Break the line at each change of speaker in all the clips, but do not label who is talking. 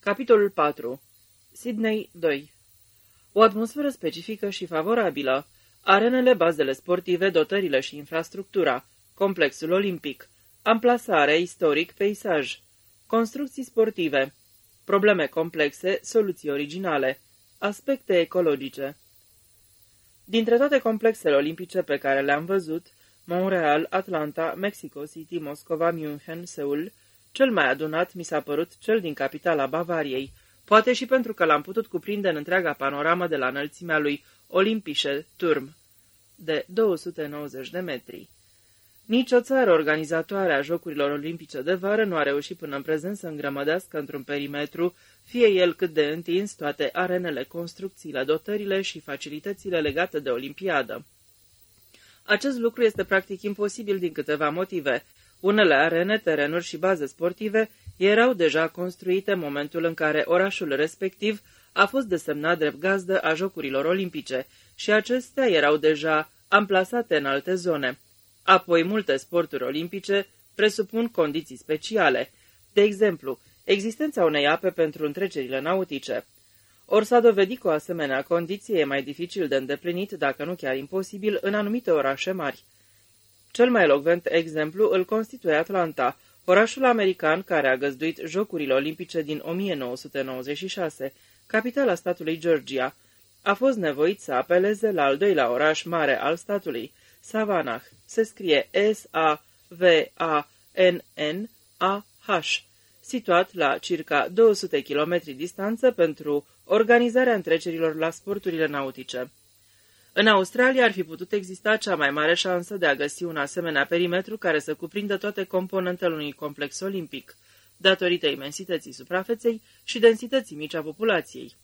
Capitolul 4 Sydney 2 O atmosferă specifică și favorabilă, arenele, bazele sportive, dotările și infrastructura, complexul olimpic, amplasare, istoric, peisaj, construcții sportive, probleme complexe, soluții originale, aspecte ecologice. Dintre toate complexele olimpice pe care le-am văzut, Montreal, Atlanta, Mexico City, Moscova, München, Seul, cel mai adunat mi s-a părut cel din capitala Bavariei, poate și pentru că l-am putut cuprinde în întreaga panoramă de la înălțimea lui Olympische Turm, de 290 de metri. Nici o țară organizatoare a Jocurilor Olimpice de vară nu a reușit până în prezent să îngrămădească într-un perimetru, fie el cât de întins, toate arenele, construcțiile, dotările și facilitățile legate de Olimpiadă. Acest lucru este practic imposibil din câteva motive. Unele arene, terenuri și baze sportive erau deja construite în momentul în care orașul respectiv a fost desemnat drept gazdă a Jocurilor Olimpice și acestea erau deja amplasate în alte zone. Apoi, multe sporturi olimpice presupun condiții speciale, de exemplu, existența unei ape pentru întrecerile nautice. Or s-a dovedit că o asemenea condiție e mai dificil de îndeplinit, dacă nu chiar imposibil, în anumite orașe mari. Cel mai elocvent exemplu îl constituie Atlanta, orașul american care a găzduit Jocurile Olimpice din 1996, capitala statului Georgia. A fost nevoit să apeleze la al doilea oraș mare al statului, Savannah. Se scrie S-A-V-A-N-N-A-H, situat la circa 200 km distanță pentru organizarea întrecerilor la sporturile nautice. În Australia ar fi putut exista cea mai mare șansă de a găsi un asemenea perimetru care să cuprindă toate componentele unui complex olimpic, datorită imensității suprafeței și densității mici a populației.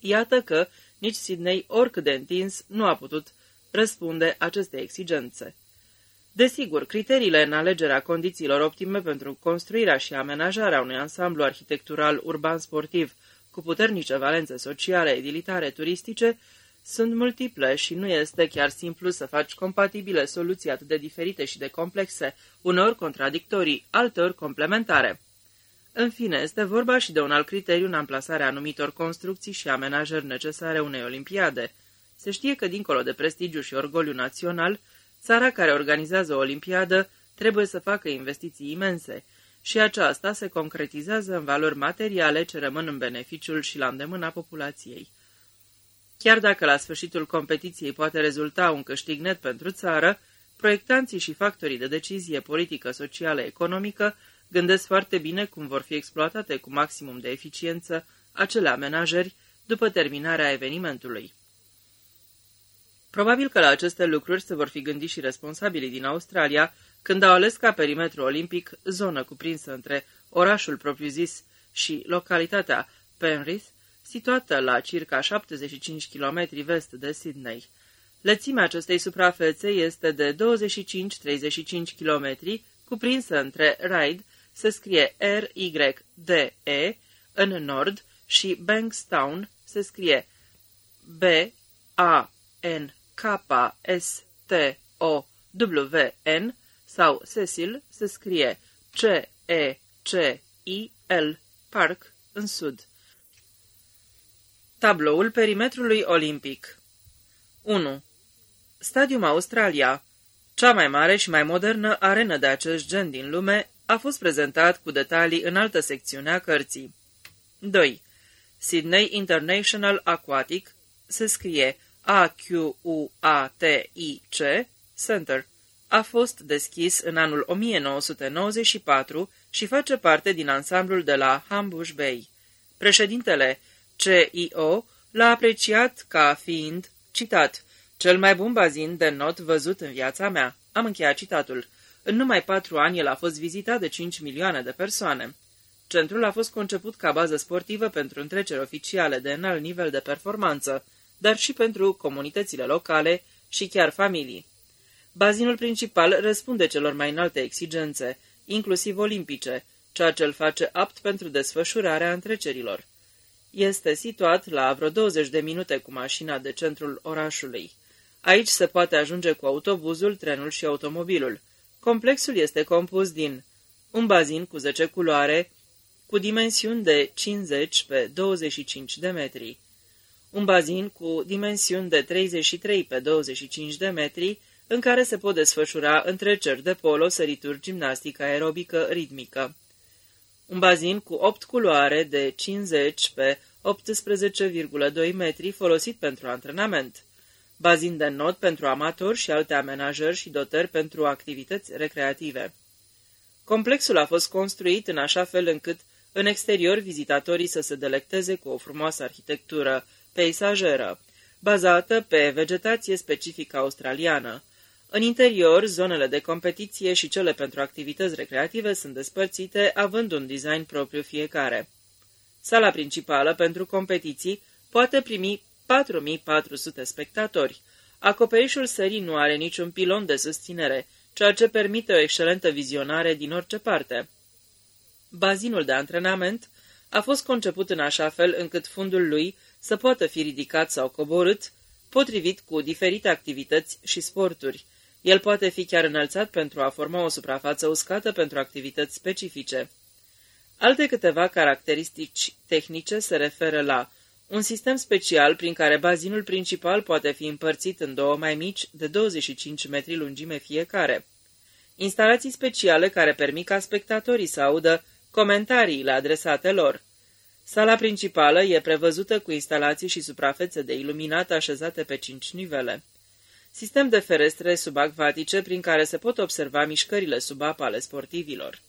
Iată că nici Sydney, oricât de întins, nu a putut răspunde aceste exigențe. Desigur, criteriile în alegerea condițiilor optime pentru construirea și amenajarea unui ansamblu arhitectural urban sportiv cu puternice valențe sociale, edilitare, turistice, sunt multiple și nu este chiar simplu să faci compatibile soluții atât de diferite și de complexe, uneori contradictorii, alteori complementare. În fine, este vorba și de un alt criteriu în amplasarea anumitor construcții și amenajări necesare unei olimpiade. Se știe că, dincolo de prestigiu și orgoliu național, țara care organizează o olimpiadă trebuie să facă investiții imense, și aceasta se concretizează în valori materiale ce rămân în beneficiul și la îndemâna populației. Chiar dacă la sfârșitul competiției poate rezulta un câștig net pentru țară, proiectanții și factorii de decizie politică, socială, economică gândesc foarte bine cum vor fi exploatate cu maximum de eficiență acele amenajări după terminarea evenimentului. Probabil că la aceste lucruri se vor fi gândit și responsabilii din Australia când au ales ca perimetru olimpic zonă cuprinsă între orașul propriu-zis și localitatea Penrith, situată la circa 75 km vest de Sydney. Lățimea acestei suprafețe este de 25-35 km, cuprinsă între Ryde, se scrie R-Y-D-E, în nord, și Bankstown, se scrie B-A-N-K-S-T-O-W-N, sau Cecil se scrie C-E-C-I-L, Park, în sud. Tabloul perimetrului olimpic 1. Stadium Australia, cea mai mare și mai modernă arenă de acest gen din lume, a fost prezentat cu detalii în altă secțiune a cărții. 2. Sydney International Aquatic se scrie A-Q-U-A-T-I-C Center a fost deschis în anul 1994 și face parte din ansamblul de la Hambush Bay. Președintele CIO l-a apreciat ca fiind, citat, cel mai bun bazin de not văzut în viața mea. Am încheiat citatul. În numai patru ani el a fost vizitat de 5 milioane de persoane. Centrul a fost conceput ca bază sportivă pentru întreceri oficiale de înalt nivel de performanță, dar și pentru comunitățile locale și chiar familii. Bazinul principal răspunde celor mai înalte exigențe, inclusiv olimpice, ceea ce îl face apt pentru desfășurarea întrecerilor. Este situat la vreo 20 de minute cu mașina de centrul orașului. Aici se poate ajunge cu autobuzul, trenul și automobilul. Complexul este compus din un bazin cu 10 culoare, cu dimensiuni de 50 pe 25 de metri. Un bazin cu dimensiuni de 33 pe 25 de metri, în care se pot desfășura întreceri de polo, sărituri, gimnastică aerobică, ritmică. Un bazin cu 8 culoare de 50 pe 18,2 metri folosit pentru antrenament. Bazin de not pentru amatori și alte amenajări și dotări pentru activități recreative. Complexul a fost construit în așa fel încât în exterior vizitatorii să se delecteze cu o frumoasă arhitectură peisajeră, bazată pe vegetație specifică australiană. În interior, zonele de competiție și cele pentru activități recreative sunt despărțite, având un design propriu fiecare. Sala principală pentru competiții poate primi 4400 spectatori. Acoperișul sării nu are niciun pilon de susținere, ceea ce permite o excelentă vizionare din orice parte. Bazinul de antrenament a fost conceput în așa fel încât fundul lui să poată fi ridicat sau coborât, potrivit cu diferite activități și sporturi. El poate fi chiar înălțat pentru a forma o suprafață uscată pentru activități specifice. Alte câteva caracteristici tehnice se referă la un sistem special prin care bazinul principal poate fi împărțit în două mai mici de 25 metri lungime fiecare. Instalații speciale care permit ca spectatorii să audă comentariile adresate lor. Sala principală e prevăzută cu instalații și suprafețe de iluminat așezate pe cinci nivele. Sistem de ferestre subacvatice prin care se pot observa mișcările sub apă ale sportivilor.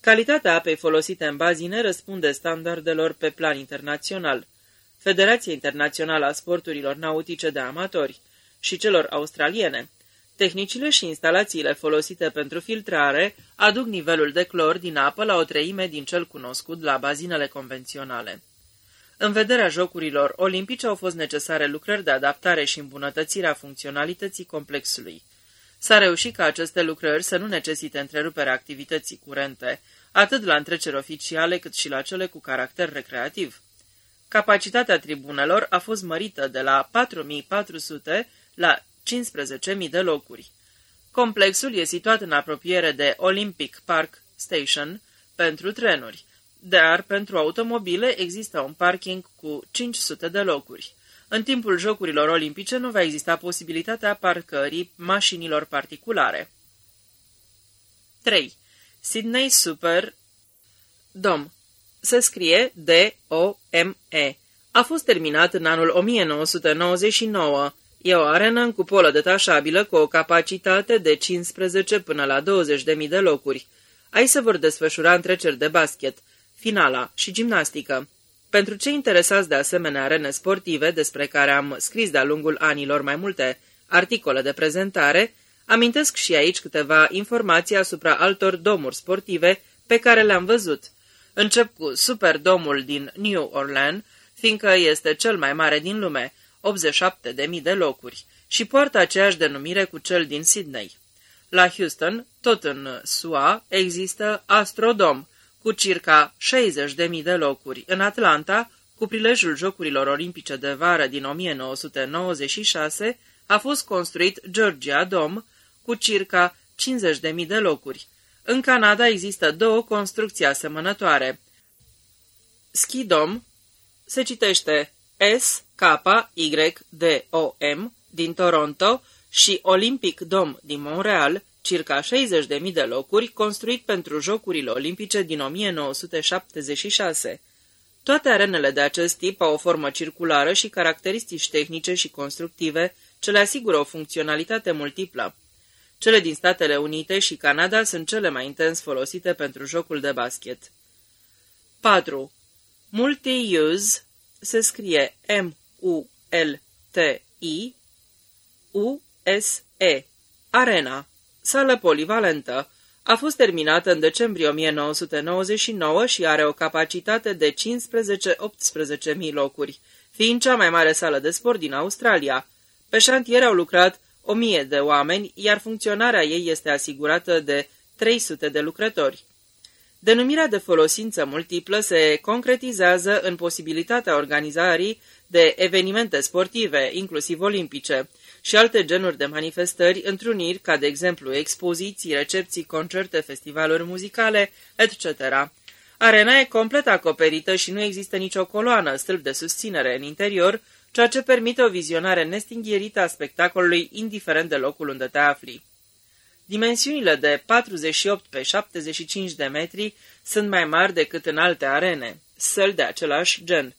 Calitatea apei folosite în bazine răspunde standardelor pe plan internațional. Federația Internațională a Sporturilor Nautice de Amatori și celor australiene. Tehnicile și instalațiile folosite pentru filtrare aduc nivelul de clor din apă la o treime din cel cunoscut la bazinele convenționale. În vederea jocurilor olimpice au fost necesare lucrări de adaptare și îmbunătățirea funcționalității complexului. S-a reușit ca aceste lucrări să nu necesite întreruperea activității curente, atât la întreceri oficiale cât și la cele cu caracter recreativ. Capacitatea tribunelor a fost mărită de la 4400 la 15.000 de locuri. Complexul e situat în apropiere de Olympic Park Station pentru trenuri, dar pentru automobile există un parking cu 500 de locuri. În timpul Jocurilor Olimpice nu va exista posibilitatea parcării mașinilor particulare. 3. Sydney Super Dom Se scrie D-O-M-E. A fost terminat în anul 1999 E o arenă în cupolă detașabilă cu o capacitate de 15 până la 20.000 de locuri. Aici se vor desfășura întreceri de basket, finala și gimnastică. Pentru cei interesați de asemenea arene sportive, despre care am scris de-a lungul anilor mai multe articole de prezentare, amintesc și aici câteva informații asupra altor domuri sportive pe care le-am văzut. Încep cu Superdomul din New Orleans, fiindcă este cel mai mare din lume, 87.000 de locuri, și poartă aceeași denumire cu cel din Sydney. La Houston, tot în SUA, există Astrodom, cu circa 60.000 de locuri. În Atlanta, cu prilejul Jocurilor Olimpice de Vară din 1996, a fost construit Georgia Dome, cu circa 50.000 de locuri. În Canada există două construcții asemănătoare. Ski Dome se citește SKYDOM din Toronto și Olympic Dome din Montreal, circa 60.000 de locuri, construit pentru Jocurile Olimpice din 1976. Toate arenele de acest tip au o formă circulară și caracteristici tehnice și constructive ce le asigură o funcționalitate multiplă. Cele din Statele Unite și Canada sunt cele mai intens folosite pentru jocul de basket. 4. Multi-use se scrie M-U-L-T-I-U-S-E. Arena. Sală polivalentă. A fost terminată în decembrie 1999 și are o capacitate de 15-18 mii locuri, fiind cea mai mare sală de sport din Australia. Pe șantier au lucrat 1000 de oameni, iar funcționarea ei este asigurată de 300 de lucrători. Denumirea de folosință multiplă se concretizează în posibilitatea organizării de evenimente sportive, inclusiv olimpice, și alte genuri de manifestări, întruniri, ca de exemplu expoziții, recepții, concerte, festivaluri muzicale, etc. Arena e complet acoperită și nu există nicio coloană, stâlp de susținere în interior, ceea ce permite o vizionare nestingherită a spectacolului, indiferent de locul unde te afli. Dimensiunile de 48 pe 75 de metri sunt mai mari decât în alte arene, săli de același gen.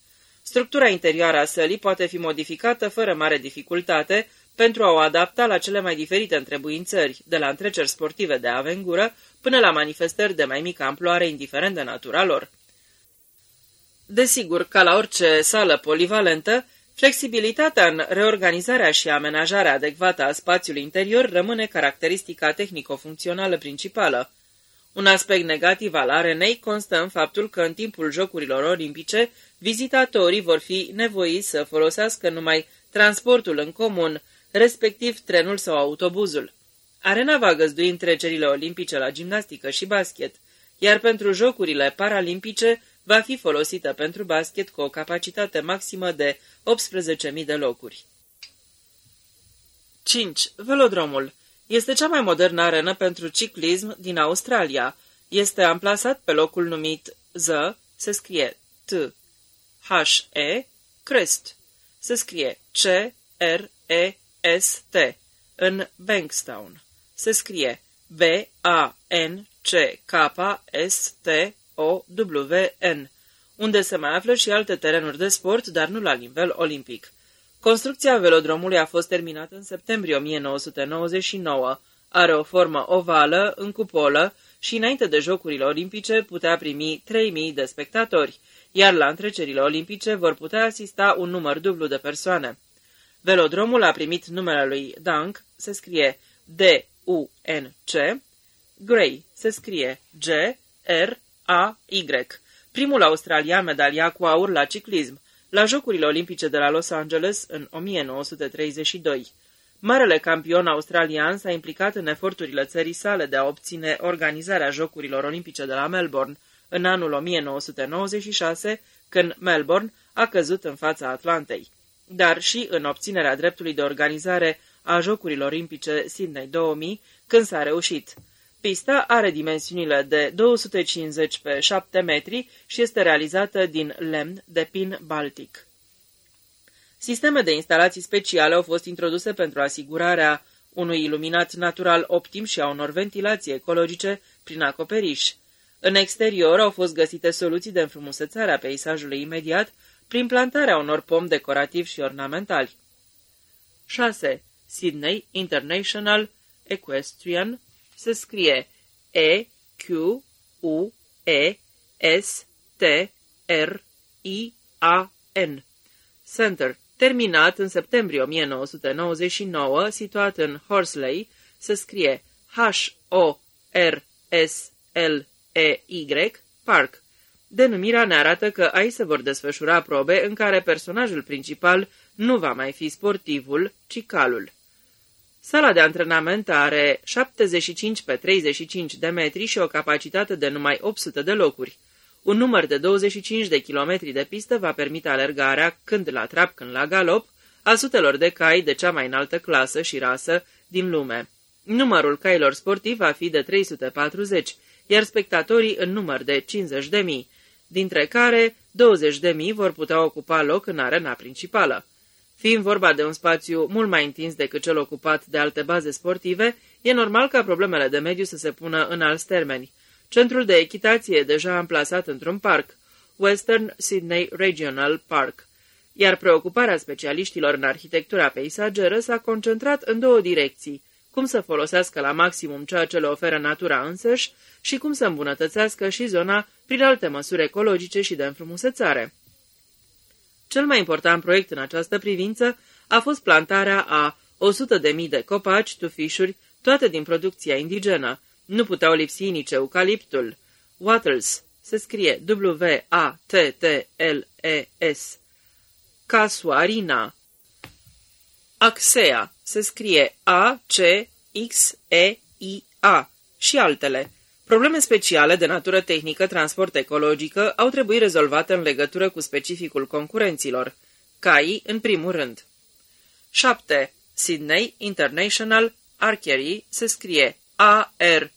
Structura interioară a sălii poate fi modificată fără mare dificultate pentru a o adapta la cele mai diferite întrebuințări, de la întreceri sportive de avengură până la manifestări de mai mică amploare, indiferent de natura lor. Desigur, ca la orice sală polivalentă, flexibilitatea în reorganizarea și amenajarea adecvată a spațiului interior rămâne caracteristica tehnico-funcțională principală. Un aspect negativ al arenei constă în faptul că în timpul Jocurilor Olimpice, vizitatorii vor fi nevoiți să folosească numai transportul în comun, respectiv trenul sau autobuzul. Arena va găzdui întrecerile olimpice la gimnastică și basket, iar pentru Jocurile Paralimpice va fi folosită pentru basket cu o capacitate maximă de 18.000 de locuri. 5. Velodromul este cea mai modernă arenă pentru ciclism din Australia. Este amplasat pe locul numit Z, se scrie T, H-E, Crest, se scrie C-R-E-S-T, în Bankstown. Se scrie B-A-N-C-K-S-T-O-W-N, unde se mai află și alte terenuri de sport, dar nu la nivel olimpic. Construcția velodromului a fost terminată în septembrie 1999. Are o formă ovală, în cupolă și înainte de Jocurile Olimpice putea primi 3000 de spectatori, iar la întrecerile olimpice vor putea asista un număr dublu de persoane. Velodromul a primit numele lui Dunk, se scrie D-U-N-C, Gray, se scrie G-R-A-Y, primul australian medaliat cu aur la ciclism, la Jocurile Olimpice de la Los Angeles în 1932. Marele campion australian s-a implicat în eforturile țării sale de a obține organizarea Jocurilor Olimpice de la Melbourne în anul 1996, când Melbourne a căzut în fața Atlantei, dar și în obținerea dreptului de organizare a Jocurilor Olimpice Sydney 2000, când s-a reușit. Pista are dimensiunile de 250 pe 7 metri și este realizată din lemn de pin baltic. Sisteme de instalații speciale au fost introduse pentru asigurarea unui iluminat natural optim și a unor ventilații ecologice prin acoperiș. În exterior au fost găsite soluții de înfrumusețare a peisajului imediat prin plantarea unor pom decorativi și ornamentali. 6. Sydney International Equestrian se scrie E-Q-U-E-S-T-R-I-A-N. Center, terminat în septembrie 1999, situat în Horsley, se scrie H-O-R-S-L-E-Y, Park. Denumirea ne arată că aici se vor desfășura probe în care personajul principal nu va mai fi sportivul, ci calul. Sala de antrenament are 75 pe 35 de metri și o capacitate de numai 800 de locuri. Un număr de 25 de kilometri de pistă va permite alergarea, când la trap, când la galop, a sutelor de cai de cea mai înaltă clasă și rasă din lume. Numărul cailor sportivi va fi de 340, iar spectatorii în număr de 50 de mii, dintre care 20 de mii vor putea ocupa loc în arena principală. Fiind vorba de un spațiu mult mai întins decât cel ocupat de alte baze sportive, e normal ca problemele de mediu să se pună în alți termeni. Centrul de echitație e deja amplasat într-un parc, Western Sydney Regional Park, iar preocuparea specialiștilor în arhitectura peisageră s-a concentrat în două direcții, cum să folosească la maximum ceea ce le oferă natura însăși și cum să îmbunătățească și zona prin alte măsuri ecologice și de înfrumusețare. Cel mai important proiect în această privință a fost plantarea a 100.000 de copaci, tufișuri, toate din producția indigenă. Nu puteau lipsi nici eucaliptul. Wattles se scrie W-A-T-T-L-E-S. Casuarina. Axea se scrie A-C-X-E-I-A și altele. Probleme speciale de natură tehnică, transport ecologică au trebuit rezolvate în legătură cu specificul concurenților. CAI, în primul rând. 7. Sydney International Archery se scrie A-R-C-H-E-R-Y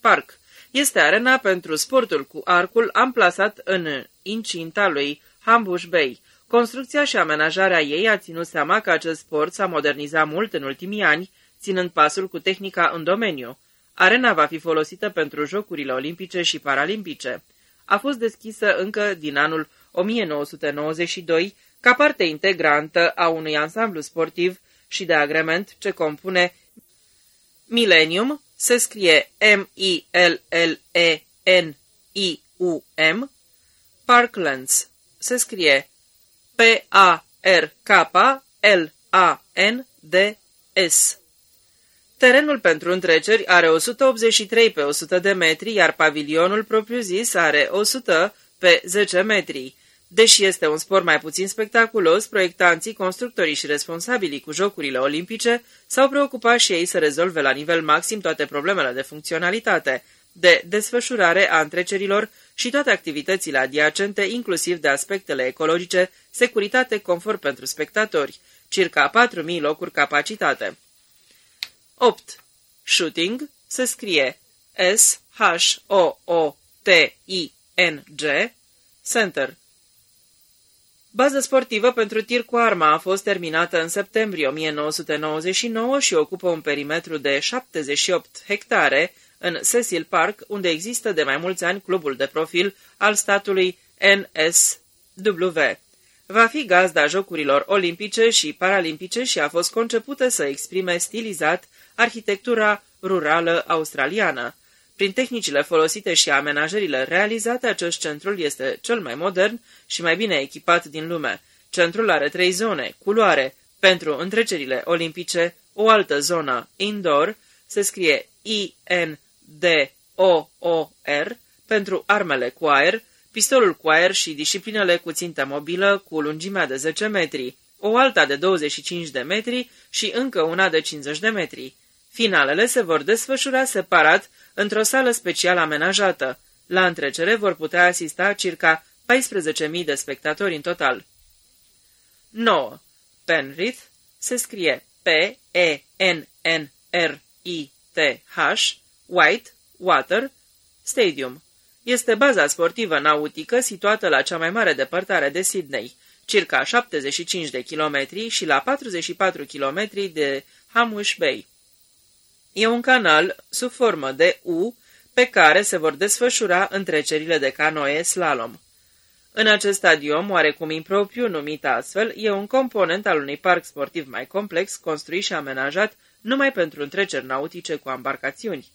Park. Este arena pentru sportul cu arcul amplasat în incinta lui Hambush Bay. Construcția și amenajarea ei a ținut seama că acest sport s-a modernizat mult în ultimii ani, ținând pasul cu tehnica în domeniu. Arena va fi folosită pentru Jocurile Olimpice și Paralimpice. A fost deschisă încă din anul 1992 ca parte integrantă a unui ansamblu sportiv și de agrement ce compune Millennium, se scrie M-I-L-L-E-N-I-U-M, Parklands, se scrie P-A-R-K-L-A-N-D-S. Terenul pentru întreceri are 183 pe 100 de metri, iar pavilionul propriu-zis are 100 pe 10 metri. Deși este un sport mai puțin spectaculos, proiectanții, constructorii și responsabilii cu jocurile olimpice s-au preocupat și ei să rezolve la nivel maxim toate problemele de funcționalitate, de desfășurare a întrecerilor și toate activitățile adiacente, inclusiv de aspectele ecologice, securitate, confort pentru spectatori, circa 4.000 locuri capacitate. 8. Shooting se scrie S-H-O-O-T-I-N-G Center Bază sportivă pentru tir cu arma a fost terminată în septembrie 1999 și ocupă un perimetru de 78 hectare în Cecil Park, unde există de mai mulți ani clubul de profil al statului NSW. Va fi gazda Jocurilor Olimpice și Paralimpice și a fost concepută să exprime stilizat arhitectura rurală australiană. Prin tehnicile folosite și amenajările realizate, acest centrul este cel mai modern și mai bine echipat din lume. Centrul are trei zone, culoare, pentru întrecerile olimpice, o altă zonă, indoor, se scrie I-N-D-O-O-R, pentru armele cu aer, pistolul cu aer și disciplinele cu țintă mobilă cu lungimea de 10 metri, o alta de 25 de metri și încă una de 50 de metri. Finalele se vor desfășura separat într-o sală special amenajată. La întrecere vor putea asista circa 14.000 de spectatori în total. 9. Penrith se scrie P-E-N-N-R-I-T-H, White, Water, Stadium. Este baza sportivă nautică situată la cea mai mare depărtare de Sydney, circa 75 de kilometri și la 44 km de Hamwish Bay. E un canal sub formă de U pe care se vor desfășura întrecerile de canoe slalom. În acest stadion, oarecum impropriu numit astfel, e un component al unui parc sportiv mai complex, construit și amenajat numai pentru întreceri nautice cu embarcațiuni.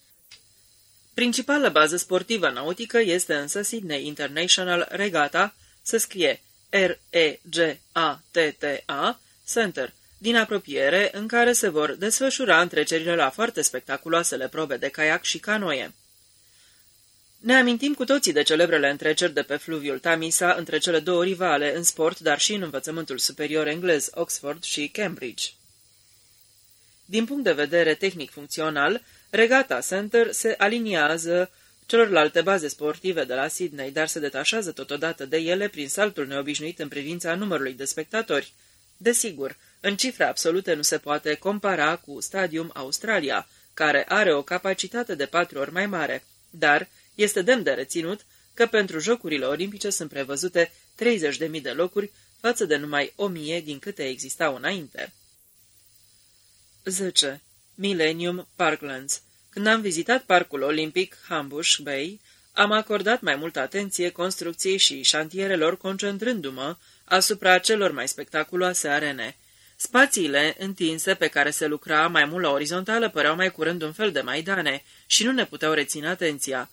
Principala bază sportivă nautică este însă Sydney International Regatta, se scrie R-E-G-A-T-T-A, Center, din apropiere, în care se vor desfășura întrecerile la foarte spectaculoasele probe de caiac și canoie. Ne amintim cu toții de celebrele întreceri de pe fluviul Tamisa între cele două rivale în sport, dar și în învățământul superior englez, Oxford și Cambridge. Din punct de vedere tehnic-funcțional, Regata Center se aliniază celorlalte baze sportive de la Sydney, dar se detașează totodată de ele prin saltul neobișnuit în privința numărului de spectatori. Desigur, în cifre absolute nu se poate compara cu Stadium Australia, care are o capacitate de patru ori mai mare, dar este demn de reținut că pentru Jocurile Olimpice sunt prevăzute 30.000 de locuri față de numai 1.000 din câte existau înainte. 10. Millennium Parklands Când am vizitat parcul olimpic Hambush Bay, am acordat mai multă atenție construcției și șantierelor, concentrându-mă asupra celor mai spectaculoase arene. Spațiile întinse pe care se lucra mai mult la orizontală păreau mai curând un fel de maidane și nu ne puteau reține atenția.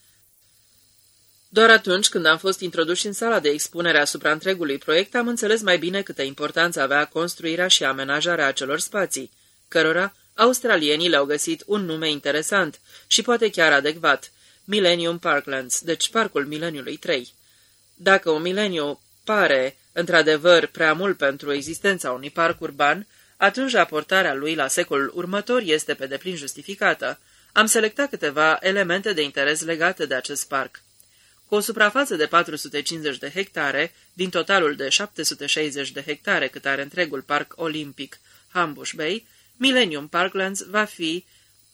Doar atunci când am fost introduși în sala de expunere asupra întregului proiect, am înțeles mai bine câtă importanță avea construirea și amenajarea acelor spații, cărora australienii le-au găsit un nume interesant și poate chiar adecvat, Millennium Parklands, deci Parcul Mileniului 3. Dacă un mileniu pare, într-adevăr, prea mult pentru existența unui parc urban, atunci raportarea lui la secolul următor este pe deplin justificată. Am selectat câteva elemente de interes legate de acest parc. Cu o suprafață de 450 de hectare, din totalul de 760 de hectare cât are întregul parc olimpic Hambush Bay, Millennium Parklands va fi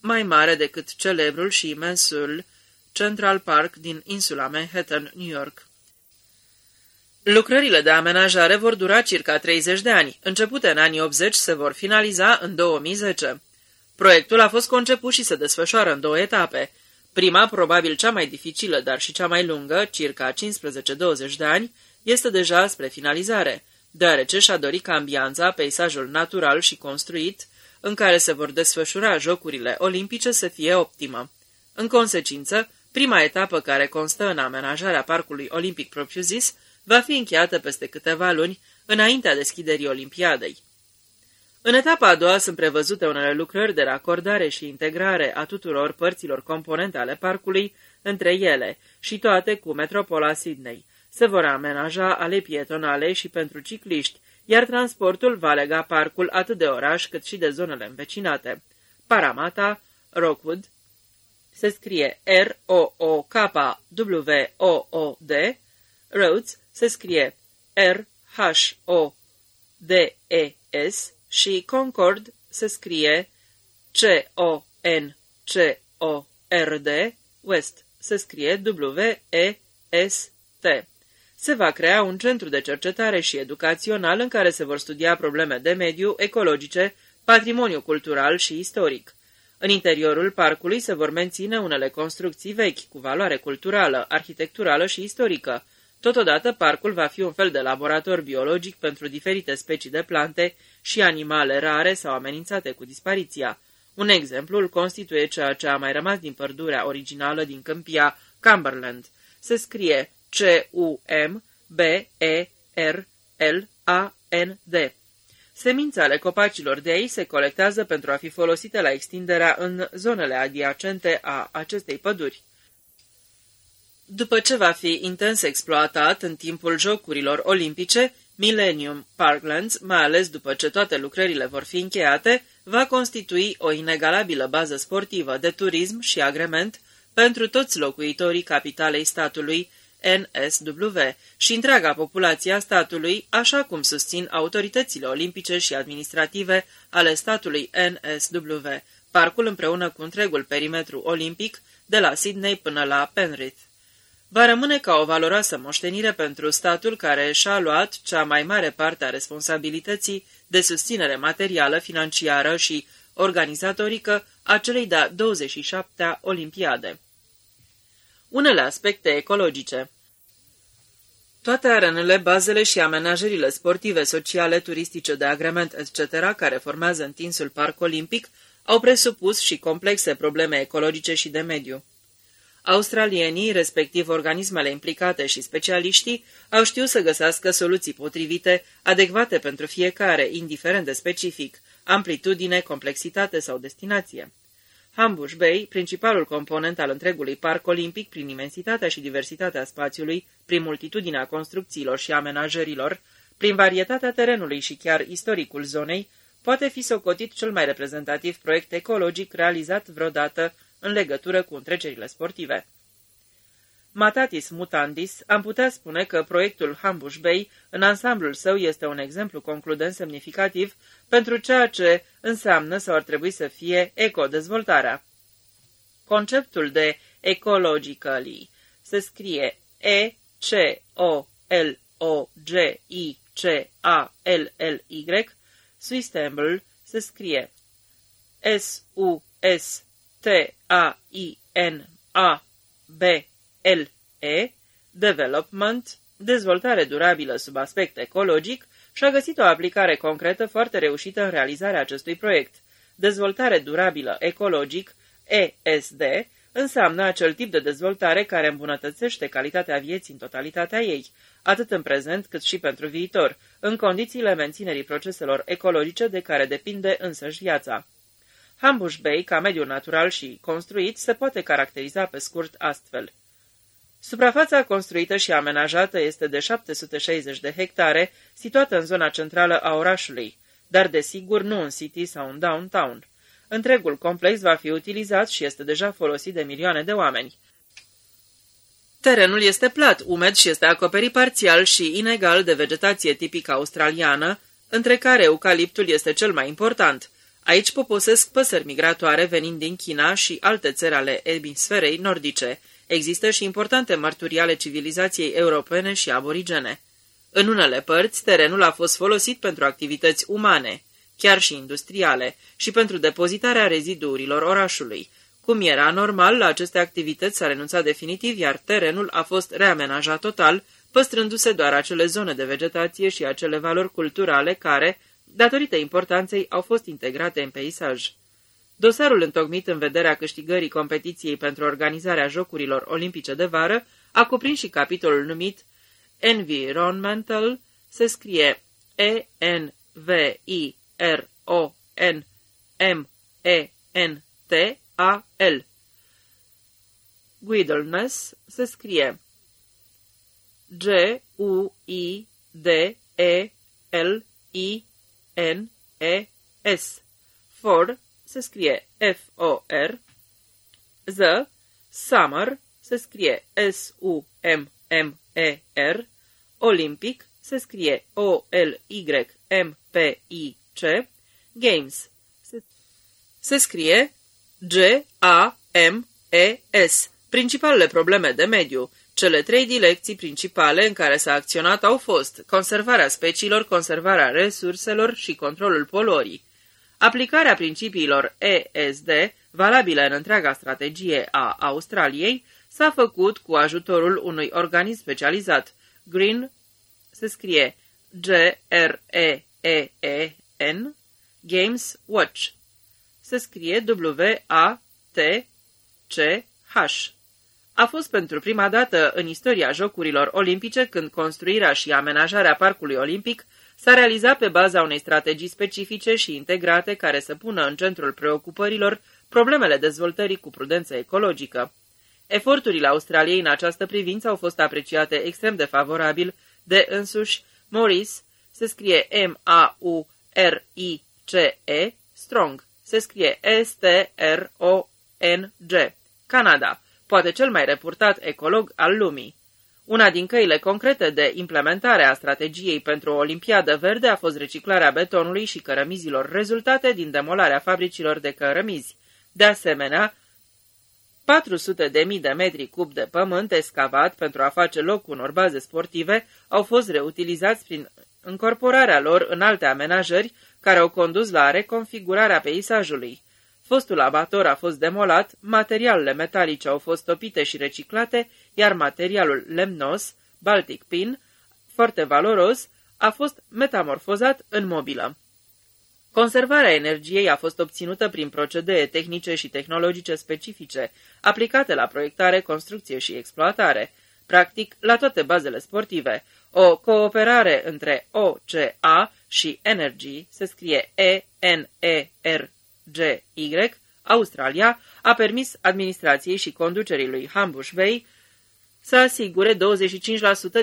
mai mare decât celebrul și imensul Central Park din insula Manhattan, New York. Lucrările de amenajare vor dura circa 30 de ani. Începute în anii 80 se vor finaliza în 2010. Proiectul a fost conceput și se desfășoară în două etape. Prima, probabil cea mai dificilă, dar și cea mai lungă, circa 15-20 de ani, este deja spre finalizare, deoarece și-a dorit ca ambianța, peisajul natural și construit, în care se vor desfășura jocurile olimpice să fie optimă. În consecință, prima etapă care constă în amenajarea parcului olimpic propriu-zis va fi încheiată peste câteva luni, înaintea deschiderii Olimpiadei. În etapa a doua sunt prevăzute unele lucrări de racordare și integrare a tuturor părților componente ale parcului între ele și toate cu metropola Sydney. Se vor amenaja ale pietonale și pentru cicliști, iar transportul va lega parcul atât de oraș cât și de zonele învecinate. Paramata, Rockwood, se scrie R-O-O-K-W-O-O-D, Roads se scrie R-H-O-D-E-S și Concord se scrie C-O-N-C-O-R-D, West se scrie W-E-S-T. Se va crea un centru de cercetare și educațional în care se vor studia probleme de mediu, ecologice, patrimoniu cultural și istoric. În interiorul parcului se vor menține unele construcții vechi, cu valoare culturală, arhitecturală și istorică. Totodată, parcul va fi un fel de laborator biologic pentru diferite specii de plante și animale rare sau amenințate cu dispariția. Un exemplu îl constituie ceea ce a mai rămas din pădurea originală din câmpia Cumberland. Se scrie C-U-M-B-E-R-L-A-N-D. Semințele ale copacilor de aici se colectează pentru a fi folosite la extinderea în zonele adiacente a acestei păduri. După ce va fi intens exploatat în timpul Jocurilor Olimpice, Millennium Parklands, mai ales după ce toate lucrările vor fi încheiate, va constitui o inegalabilă bază sportivă de turism și agrement pentru toți locuitorii capitalei statului NSW și întreaga populație a statului, așa cum susțin autoritățile olimpice și administrative ale statului NSW, parcul împreună cu întregul perimetru olimpic de la Sydney până la Penrith va rămâne ca o valoroasă moștenire pentru statul care și-a luat cea mai mare parte a responsabilității de susținere materială, financiară și organizatorică a celei de-a 27-a Olimpiade. Unele aspecte ecologice toate arenele, bazele și amenajările sportive, sociale, turistice, de agrement, etc., care formează întinsul parc olimpic, au presupus și complexe probleme ecologice și de mediu. Australienii, respectiv organismele implicate și specialiștii, au știut să găsească soluții potrivite, adecvate pentru fiecare, indiferent de specific, amplitudine, complexitate sau destinație. Hambush Bay, principalul component al întregului parc olimpic prin imensitatea și diversitatea spațiului, prin multitudinea construcțiilor și amenajărilor, prin varietatea terenului și chiar istoricul zonei, poate fi socotit cel mai reprezentativ proiect ecologic realizat vreodată în legătură cu întrecerile sportive. Matatis mutandis, am putea spune că proiectul Hambush Bay, în ansamblul său, este un exemplu concludent semnificativ pentru ceea ce înseamnă sau ar trebui să fie ecodezvoltarea. Conceptul de ecologically se scrie E-C-O-L-O-G-I-C-A-L-L-Y, Sustainable se scrie S-U-S T-A-I-N-A-B-L-E, Development, dezvoltare durabilă sub aspect ecologic, și-a găsit o aplicare concretă foarte reușită în realizarea acestui proiect. Dezvoltare durabilă ecologic, ESD, înseamnă acel tip de dezvoltare care îmbunătățește calitatea vieții în totalitatea ei, atât în prezent cât și pentru viitor, în condițiile menținerii proceselor ecologice de care depinde însăși viața. Hambush Bay, ca mediu natural și construit, se poate caracteriza pe scurt astfel. Suprafața construită și amenajată este de 760 de hectare, situată în zona centrală a orașului, dar desigur nu în city sau în downtown. Întregul complex va fi utilizat și este deja folosit de milioane de oameni. Terenul este plat, umed și este acoperit parțial și inegal de vegetație tipică australiană, între care eucaliptul este cel mai important – Aici poposesc păsări migratoare venind din China și alte țări ale emisferei nordice. Există și importante mărturii ale civilizației europene și aborigene. În unele părți, terenul a fost folosit pentru activități umane, chiar și industriale, și pentru depozitarea reziduurilor orașului. Cum era normal, la aceste activități s-a renunțat definitiv, iar terenul a fost reamenajat total, păstrându-se doar acele zone de vegetație și acele valori culturale care, datorită importanței, au fost integrate în peisaj. Dosarul întocmit în vederea câștigării competiției pentru organizarea Jocurilor Olimpice de vară a cuprins și capitolul numit Environmental, se scrie E-N-V-I-R-O-N-M-E-N-T-A-L. Guidolness se scrie G-U-I-D-E-L-I-N-E-S. For se scrie F-O-R. The Summer se scrie S-U-M-M-E-R. Olympic se scrie O-L-Y-M-P-I-C. Games se, se scrie G-A-M-E-S. Principalele probleme de mediu. Cele trei direcții principale în care s-a acționat au fost conservarea speciilor, conservarea resurselor și controlul poluării. Aplicarea principiilor ESD, valabile în întreaga strategie a Australiei, s-a făcut cu ajutorul unui organism specializat. Green se scrie G-R-E-E-E-N, Games Watch. Se scrie W-A-T-C-H. A fost pentru prima dată în istoria Jocurilor Olimpice când construirea și amenajarea Parcului Olimpic s-a realizat pe baza unei strategii specifice și integrate care să pună în centrul preocupărilor problemele dezvoltării cu prudență ecologică. Eforturile Australiei în această privință au fost apreciate extrem de favorabil de însuși Maurice, se scrie M-A-U-R-I-C-E, Strong, se scrie S-T-R-O-N-G, Canada, poate cel mai reportat ecolog al lumii. Una din căile concrete de implementare a strategiei pentru o olimpiadă verde a fost reciclarea betonului și cărămizilor rezultate din demolarea fabricilor de cărămizi. De asemenea, 400 de mii de metri cub de pământ escavat pentru a face loc unor baze sportive au fost reutilizați prin încorporarea lor în alte amenajări care au condus la reconfigurarea peisajului. Fostul abator a fost demolat, materialele metalice au fost topite și reciclate, iar materialul lemnos, Baltic Pin, foarte valoros, a fost metamorfozat în mobilă. Conservarea energiei a fost obținută prin procedee tehnice și tehnologice specifice, aplicate la proiectare, construcție și exploatare, practic la toate bazele sportive. O cooperare între OCA și Energy, se scrie E-N-E-R-G-Y, Australia, a permis administrației și conducerii lui Hambush Bay să asigure 25%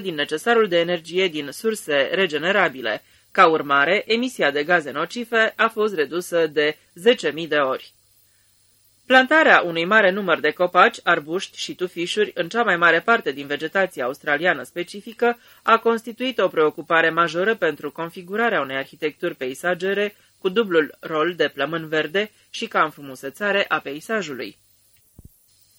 din necesarul de energie din surse regenerabile, ca urmare, emisia de gaze nocive a fost redusă de 10.000 de ori. Plantarea unui mare număr de copaci, arbuști și tufișuri în cea mai mare parte din vegetația australiană specifică a constituit o preocupare majoră pentru configurarea unei arhitecturi peisagere cu dublul rol de plămân verde și ca înfrumusețare a peisajului.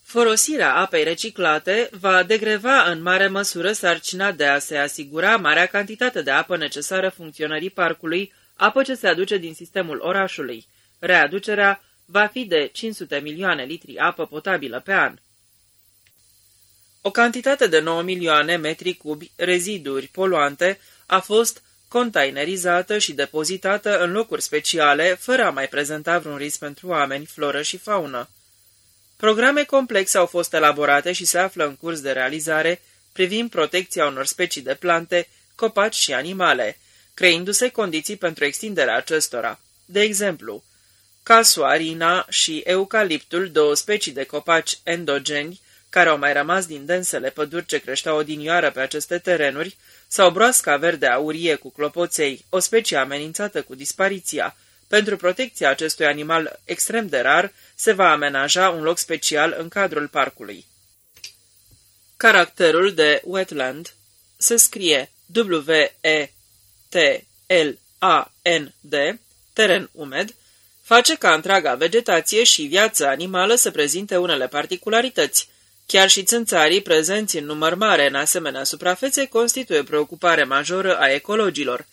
Folosirea apei reciclate va degreva în mare măsură sarcina de a se asigura marea cantitate de apă necesară funcționării parcului, apă ce se aduce din sistemul orașului. Readucerea va fi de 500 milioane litri apă potabilă pe an. O cantitate de 9 milioane metri cubi reziduri poluante a fost containerizată și depozitată în locuri speciale, fără a mai prezenta vreun risc pentru oameni, floră și faună. Programe complexe au fost elaborate și se află în curs de realizare privind protecția unor specii de plante, copaci și animale, creindu-se condiții pentru extinderea acestora. De exemplu, casuarina și eucaliptul, două specii de copaci endogeni, care au mai rămas din densele păduri ce creșteau odinioară pe aceste terenuri, sau broasca verde aurie cu clopoței, o specie amenințată cu dispariția, pentru protecția acestui animal extrem de rar, se va amenaja un loc special în cadrul parcului. Caracterul de wetland se scrie W-E-T-L-A-N-D, teren umed, face ca întreaga vegetație și viața animală să prezinte unele particularități. Chiar și țânțarii prezenți în număr mare în asemenea suprafețe constituie preocupare majoră a ecologilor.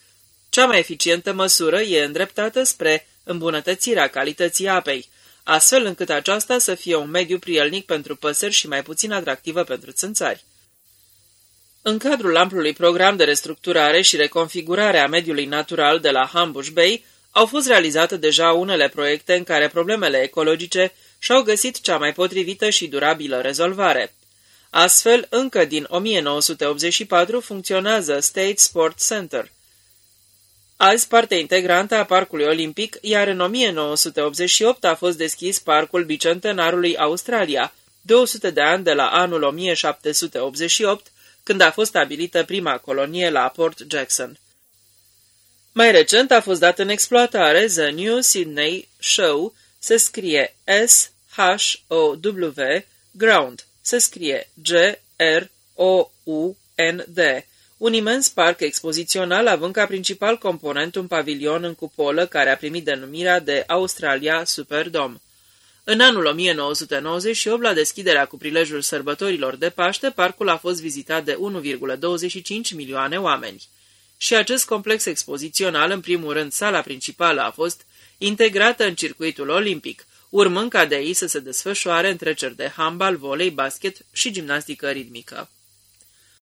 Cea mai eficientă măsură e îndreptată spre îmbunătățirea calității apei, astfel încât aceasta să fie un mediu prielnic pentru păsări și mai puțin atractivă pentru țânțari. În cadrul amplului program de restructurare și reconfigurare a mediului natural de la Hambush Bay, au fost realizate deja unele proiecte în care problemele ecologice și-au găsit cea mai potrivită și durabilă rezolvare. Astfel, încă din 1984 funcționează State Sport Center. Azi parte integrantă a Parcului Olimpic, iar în 1988 a fost deschis Parcul Bicentenarului Australia, 200 de ani de la anul 1788, când a fost stabilită prima colonie la Port Jackson. Mai recent a fost dat în exploatare The New Sydney Show, se scrie S-H-O-W, Ground, se scrie G-R-O-U-N-D, un imens parc expozițional având ca principal component un pavilion în cupolă care a primit denumirea de Australia Superdome. În anul 1998, la deschiderea cu prilejul sărbătorilor de Paște, parcul a fost vizitat de 1,25 milioane oameni. Și acest complex expozițional, în primul rând sala principală, a fost integrată în circuitul olimpic, urmând ca de aici să se desfășoare întreceri de handbal, volei, basket și gimnastică ritmică.